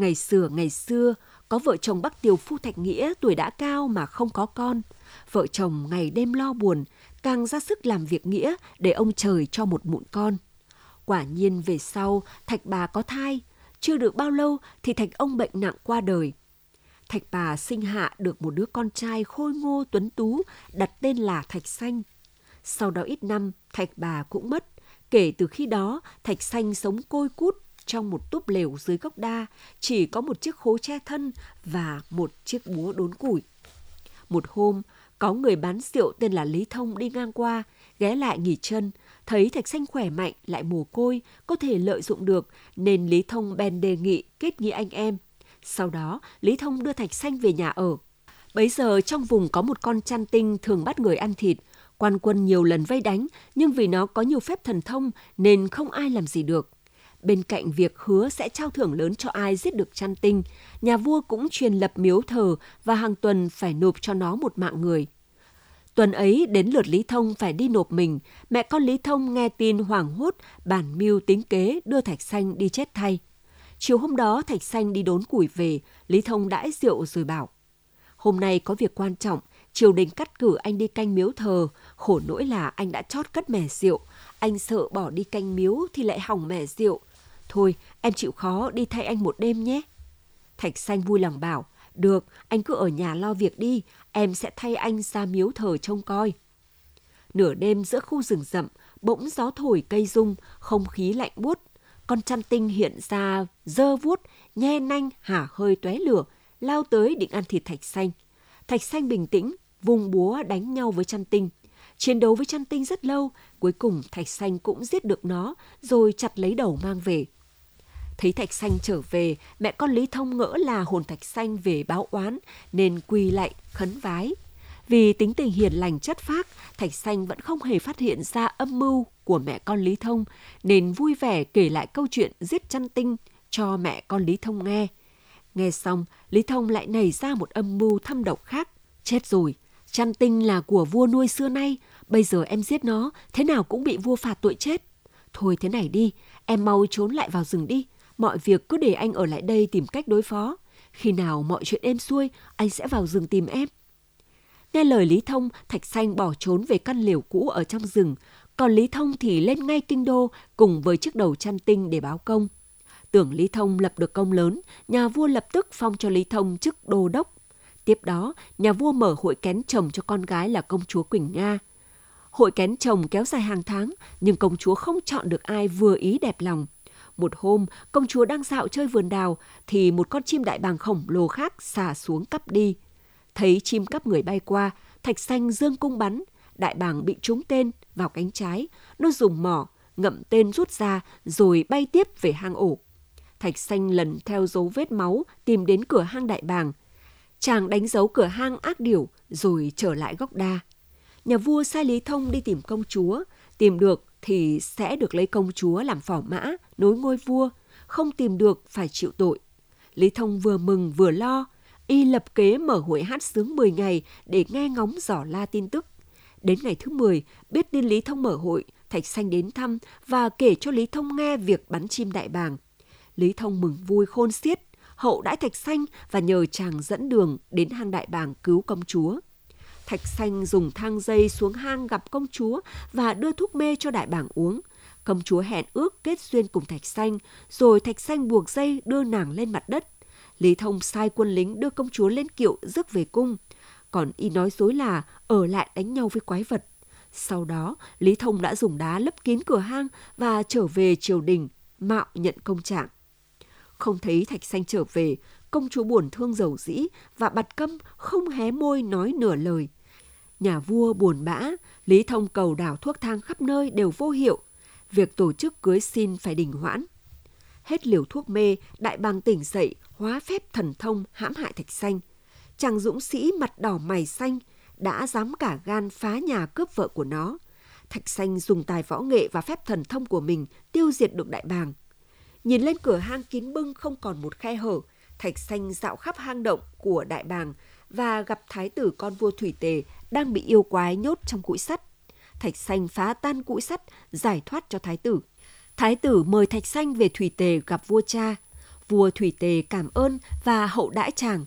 Ngày xưa ngày xưa, có vợ chồng Bắc Tiều Phu Thạch Nghĩa tuổi đã cao mà không có con. Vợ chồng ngày đêm lo buồn, càng ra sức làm việc nghĩa để ông trời cho một mụn con. Quả nhiên về sau, Thạch bà có thai. Chưa được bao lâu thì Thạch ông bệnh nặng qua đời. Thạch bà sinh hạ được một đứa con trai khôi ngô tuấn tú, đặt tên là Thạch Xanh. Sau đó ít năm, Thạch bà cũng mất. Kể từ khi đó, Thạch Xanh sống côi cút trong một túp lều dưới gốc đa, chỉ có một chiếc khố che thân và một chiếc búa đốn củi. Một hôm, có người bán rượu tên là Lý Thông đi ngang qua, ghé lại nghỉ chân, thấy Thạch Xanh khỏe mạnh lại mồ côi, có thể lợi dụng được, nên Lý Thông bèn đề nghị kết nghĩa anh em. Sau đó, Lý Thông đưa Thạch Xanh về nhà ở. Bấy giờ trong vùng có một con chăn tinh thường bắt người ăn thịt, quan quân nhiều lần vây đánh, nhưng vì nó có nhiều phép thần thông nên không ai làm gì được. Bên cạnh việc hứa sẽ trao thưởng lớn cho ai giết được chăn tinh, nhà vua cũng truyền lập miếu thờ và hàng tuần phải nộp cho nó một mạng người. Tuần ấy đến lượt Lý Thông phải đi nộp mình, mẹ con Lý Thông nghe tin hoảng hốt, bản mưu tính kế đưa Thạch Xanh đi chết thay. Chiều hôm đó Thạch Xanh đi đốn củi về, Lý Thông đãi rượu rồi bảo. Hôm nay có việc quan trọng, triều đình cắt cử anh đi canh miếu thờ, khổ nỗi là anh đã chót cất mẻ rượu. Anh sợ bỏ đi canh miếu thì lại hỏng mẻ rượu. Thôi, em chịu khó đi thay anh một đêm nhé. Thạch Xanh vui lòng bảo, được, anh cứ ở nhà lo việc đi, em sẽ thay anh ra miếu thờ trông coi. Nửa đêm giữa khu rừng rậm, bỗng gió thổi cây rung, không khí lạnh buốt. Con chăn tinh hiện ra, dơ vuốt, nhe nanh, hả hơi tóe lửa, lao tới định ăn thịt thạch xanh. Thạch xanh bình tĩnh, vùng búa đánh nhau với chăn tinh. Chiến đấu với chăn tinh rất lâu, cuối cùng thạch xanh cũng giết được nó, rồi chặt lấy đầu mang về. Thấy Thạch Xanh trở về, mẹ con Lý Thông ngỡ là hồn Thạch Xanh về báo oán, nên quỳ lại khấn vái. Vì tính tình hiền lành chất phác, Thạch Xanh vẫn không hề phát hiện ra âm mưu của mẹ con Lý Thông, nên vui vẻ kể lại câu chuyện giết chăn tinh cho mẹ con Lý Thông nghe. Nghe xong, Lý Thông lại nảy ra một âm mưu thâm độc khác. Chết rồi, chăn tinh là của vua nuôi xưa nay, bây giờ em giết nó, thế nào cũng bị vua phạt tội chết. Thôi thế này đi, em mau trốn lại vào rừng đi, mọi việc cứ để anh ở lại đây tìm cách đối phó. Khi nào mọi chuyện êm xuôi, anh sẽ vào rừng tìm em. Nghe lời Lý Thông, Thạch Xanh bỏ trốn về căn liều cũ ở trong rừng, còn Lý Thông thì lên ngay kinh đô cùng với chiếc đầu chăn tinh để báo công. Tưởng Lý Thông lập được công lớn, nhà vua lập tức phong cho Lý Thông chức đô đốc. Tiếp đó, nhà vua mở hội kén chồng cho con gái là công chúa Quỳnh Nga. Hội kén chồng kéo dài hàng tháng, nhưng công chúa không chọn được ai vừa ý đẹp lòng – một hôm, công chúa đang dạo chơi vườn đào thì một con chim đại bàng khổng lồ khác xả xuống cắp đi. Thấy chim cắp người bay qua, thạch xanh dương cung bắn, đại bàng bị trúng tên vào cánh trái, nó dùng mỏ ngậm tên rút ra rồi bay tiếp về hang ổ. Thạch xanh lần theo dấu vết máu tìm đến cửa hang đại bàng. Chàng đánh dấu cửa hang ác điểu rồi trở lại góc đa. Nhà vua sai Lý Thông đi tìm công chúa, tìm được thì sẽ được lấy công chúa làm phỏ mã, nối ngôi vua, không tìm được phải chịu tội. Lý Thông vừa mừng vừa lo, y lập kế mở hội hát sướng 10 ngày để nghe ngóng dò la tin tức. Đến ngày thứ 10, biết tin Lý Thông mở hội, Thạch Xanh đến thăm và kể cho Lý Thông nghe việc bắn chim đại bàng. Lý Thông mừng vui khôn xiết, hậu đãi Thạch Xanh và nhờ chàng dẫn đường đến hang đại bàng cứu công chúa. Thạch Xanh dùng thang dây xuống hang gặp công chúa và đưa thuốc mê cho đại bảng uống. Công chúa hẹn ước kết duyên cùng Thạch Xanh, rồi Thạch Xanh buộc dây đưa nàng lên mặt đất. Lý Thông sai quân lính đưa công chúa lên kiệu rước về cung. Còn y nói dối là ở lại đánh nhau với quái vật. Sau đó, Lý Thông đã dùng đá lấp kín cửa hang và trở về triều đình, mạo nhận công trạng. Không thấy Thạch Xanh trở về, công chúa buồn thương dầu dĩ và bặt câm không hé môi nói nửa lời. Nhà vua buồn bã, Lý Thông cầu đảo thuốc thang khắp nơi đều vô hiệu. Việc tổ chức cưới xin phải đình hoãn. Hết liều thuốc mê, đại bàng tỉnh dậy, hóa phép thần thông hãm hại thạch xanh. Chàng dũng sĩ mặt đỏ mày xanh đã dám cả gan phá nhà cướp vợ của nó. Thạch xanh dùng tài võ nghệ và phép thần thông của mình tiêu diệt được đại bàng. Nhìn lên cửa hang kín bưng không còn một khe hở, thạch xanh dạo khắp hang động của đại bàng và gặp thái tử con vua Thủy Tề đang bị yêu quái nhốt trong cũi sắt. Thạch Xanh phá tan cũi sắt, giải thoát cho thái tử. Thái tử mời Thạch Xanh về Thủy Tề gặp vua cha. Vua Thủy Tề cảm ơn và hậu đãi chàng.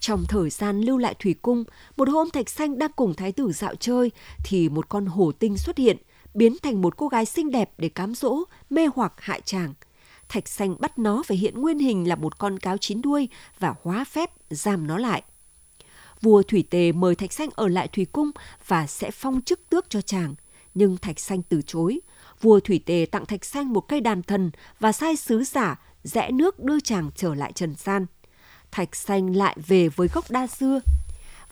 Trong thời gian lưu lại thủy cung, một hôm Thạch Xanh đang cùng thái tử dạo chơi thì một con hổ tinh xuất hiện, biến thành một cô gái xinh đẹp để cám dỗ, mê hoặc hại chàng. Thạch Xanh bắt nó phải hiện nguyên hình là một con cáo chín đuôi và hóa phép giam nó lại. Vua Thủy Tề mời Thạch Xanh ở lại thủy cung và sẽ phong chức tước cho chàng, nhưng Thạch Xanh từ chối. Vua Thủy Tề tặng Thạch Xanh một cây đàn thần và sai sứ giả rẽ nước đưa chàng trở lại trần gian. Thạch xanh lại về với gốc đa xưa.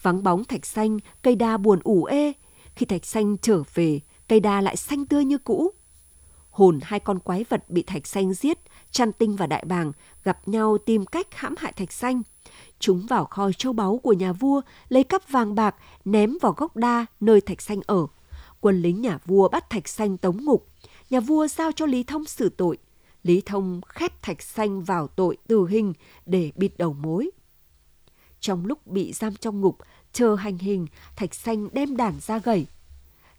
Vắng bóng thạch xanh, cây đa buồn ủ ê. Khi thạch xanh trở về, cây đa lại xanh tươi như cũ. Hồn hai con quái vật bị thạch xanh giết, chăn tinh và đại bàng gặp nhau tìm cách hãm hại thạch xanh. Chúng vào kho châu báu của nhà vua, lấy cắp vàng bạc, ném vào gốc đa nơi thạch xanh ở. Quân lính nhà vua bắt thạch xanh tống ngục. Nhà vua giao cho Lý Thông xử tội. Lý Thông khép Thạch Xanh vào tội tử hình để bịt đầu mối. Trong lúc bị giam trong ngục, chờ hành hình, Thạch Xanh đem đàn ra gầy.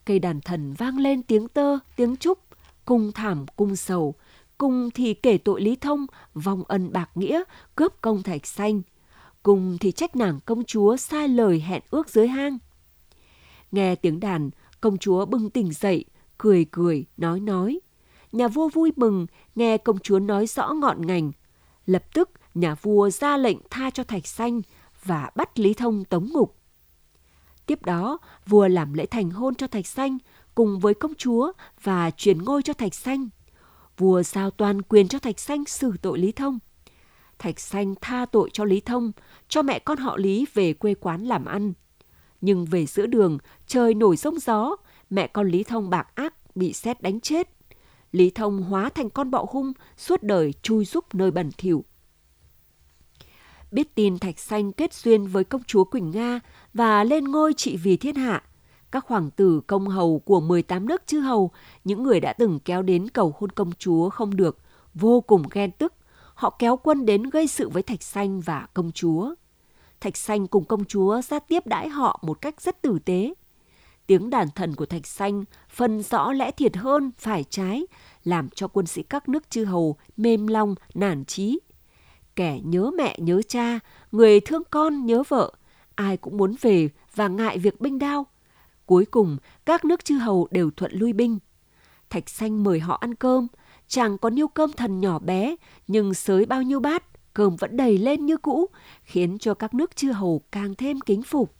Cây đàn thần vang lên tiếng tơ, tiếng trúc, cung thảm cung sầu, cùng thì kể tội Lý Thông, vong ân bạc nghĩa, cướp công Thạch Xanh. Cùng thì trách nàng công chúa sai lời hẹn ước dưới hang. Nghe tiếng đàn, công chúa bừng tỉnh dậy, cười cười, nói nói nhà vua vui mừng nghe công chúa nói rõ ngọn ngành. Lập tức nhà vua ra lệnh tha cho Thạch Xanh và bắt Lý Thông tống ngục. Tiếp đó, vua làm lễ thành hôn cho Thạch Xanh cùng với công chúa và truyền ngôi cho Thạch Xanh. Vua giao toàn quyền cho Thạch sanh xử tội Lý Thông. Thạch sanh tha tội cho Lý Thông, cho mẹ con họ Lý về quê quán làm ăn. Nhưng về giữa đường, trời nổi sông gió, mẹ con Lý Thông bạc ác bị xét đánh chết. Lý Thông hóa thành con bọ hung, suốt đời chui rúc nơi bẩn thỉu. Biết tin Thạch Xanh kết duyên với công chúa Quỳnh Nga và lên ngôi trị vì thiên hạ, các hoàng tử công hầu của 18 nước chư hầu, những người đã từng kéo đến cầu hôn công chúa không được, vô cùng ghen tức. Họ kéo quân đến gây sự với Thạch Xanh và công chúa. Thạch Xanh cùng công chúa ra tiếp đãi họ một cách rất tử tế tiếng đàn thần của Thạch Xanh phân rõ lẽ thiệt hơn phải trái, làm cho quân sĩ các nước chư hầu mềm lòng, nản trí. Kẻ nhớ mẹ nhớ cha, người thương con nhớ vợ, ai cũng muốn về và ngại việc binh đao. Cuối cùng, các nước chư hầu đều thuận lui binh. Thạch Xanh mời họ ăn cơm, chàng có niêu cơm thần nhỏ bé, nhưng sới bao nhiêu bát, cơm vẫn đầy lên như cũ, khiến cho các nước chư hầu càng thêm kính phục.